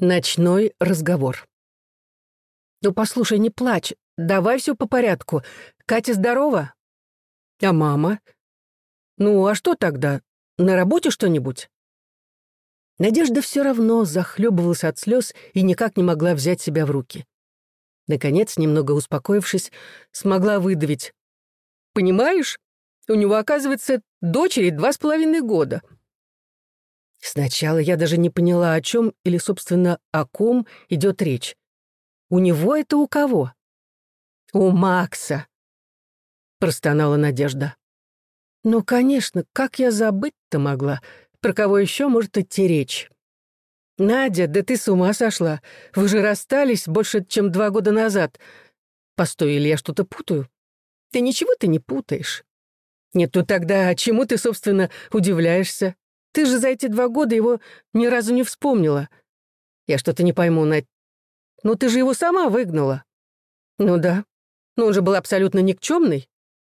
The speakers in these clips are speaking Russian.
Ночной разговор. «Ну, послушай, не плачь. Давай все по порядку. Катя здорова?» «А мама?» «Ну, а что тогда? На работе что-нибудь?» Надежда все равно захлебывалась от слез и никак не могла взять себя в руки. Наконец, немного успокоившись, смогла выдавить. «Понимаешь, у него, оказывается, дочери два с половиной года. Сначала я даже не поняла, о чем или, собственно, о ком идет речь. У него это у кого? У Макса, простонала Надежда. Ну, конечно, как я забыть-то могла? Про кого еще может идти речь? Надя, да ты с ума сошла. Вы же расстались больше, чем два года назад. Постой, или я что-то путаю? Ты ничего ты не путаешь. Нет, ну тогда чему ты, собственно, удивляешься? Ты же за эти два года его ни разу не вспомнила. Я что-то не пойму, Надь. Ну ты же его сама выгнала. Ну да. Но он же был абсолютно никчемный.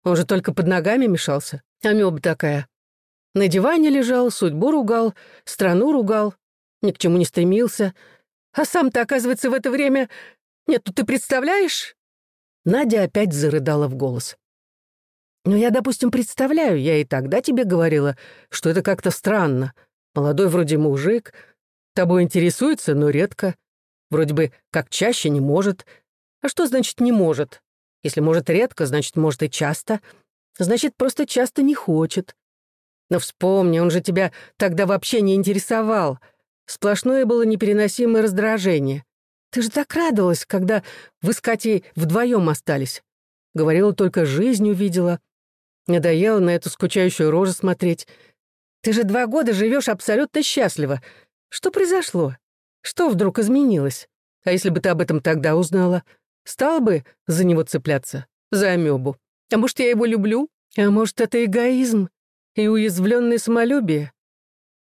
Он же только под ногами мешался. Амеба такая. На диване лежал, судьбу ругал, страну ругал, ни к чему не стремился. А сам-то, оказывается, в это время... Нет, ну ты представляешь? Надя опять зарыдала в голос. Но я, допустим, представляю, я и тогда тебе говорила, что это как-то странно. Молодой вроде мужик, тобой интересуется, но редко. Вроде бы как чаще не может. А что значит «не может»? Если может редко, значит, может и часто. Значит, просто часто не хочет. Но вспомни, он же тебя тогда вообще не интересовал. Сплошное было непереносимое раздражение. Ты же так радовалась, когда вы с Катей вдвоем остались. Говорила, только жизнь увидела. Надоело на эту скучающую рожу смотреть. Ты же два года живешь абсолютно счастливо. Что произошло? Что вдруг изменилось? А если бы ты об этом тогда узнала? Стал бы за него цепляться? За амебу? А может, я его люблю? А может, это эгоизм и уязвленное самолюбие?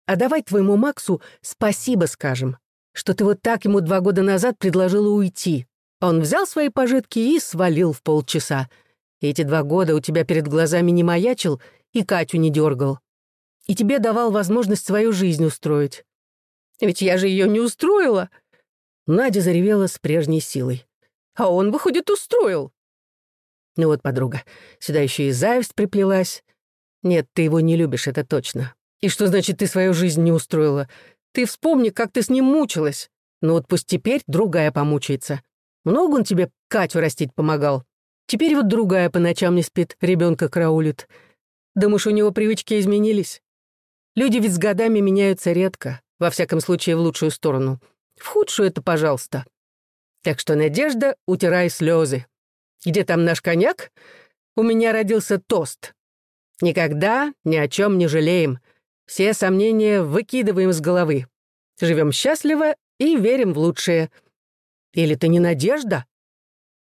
А давай твоему Максу спасибо скажем, что ты вот так ему два года назад предложила уйти. Он взял свои пожитки и свалил в полчаса. И эти два года у тебя перед глазами не маячил и Катю не дергал. И тебе давал возможность свою жизнь устроить. Ведь я же ее не устроила. Надя заревела с прежней силой. А он, выходит, устроил. Ну вот, подруга, сюда еще и зависть приплелась. Нет, ты его не любишь, это точно. И что значит, ты свою жизнь не устроила? Ты вспомни, как ты с ним мучилась. Ну вот пусть теперь другая помучается. Много он тебе Катю растить помогал? Теперь вот другая по ночам не спит, ребенка караулит. Думаешь, у него привычки изменились? Люди ведь с годами меняются редко, во всяком случае в лучшую сторону. В худшую это пожалуйста. Так что, Надежда, утирай слезы. Где там наш коньяк? У меня родился тост. Никогда ни о чем не жалеем. Все сомнения выкидываем с головы. Живем счастливо и верим в лучшее. Или ты не Надежда?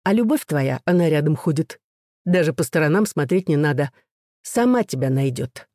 А любовь твоя, она рядом ходит. Даже по сторонам смотреть не надо. Сама тебя найдет.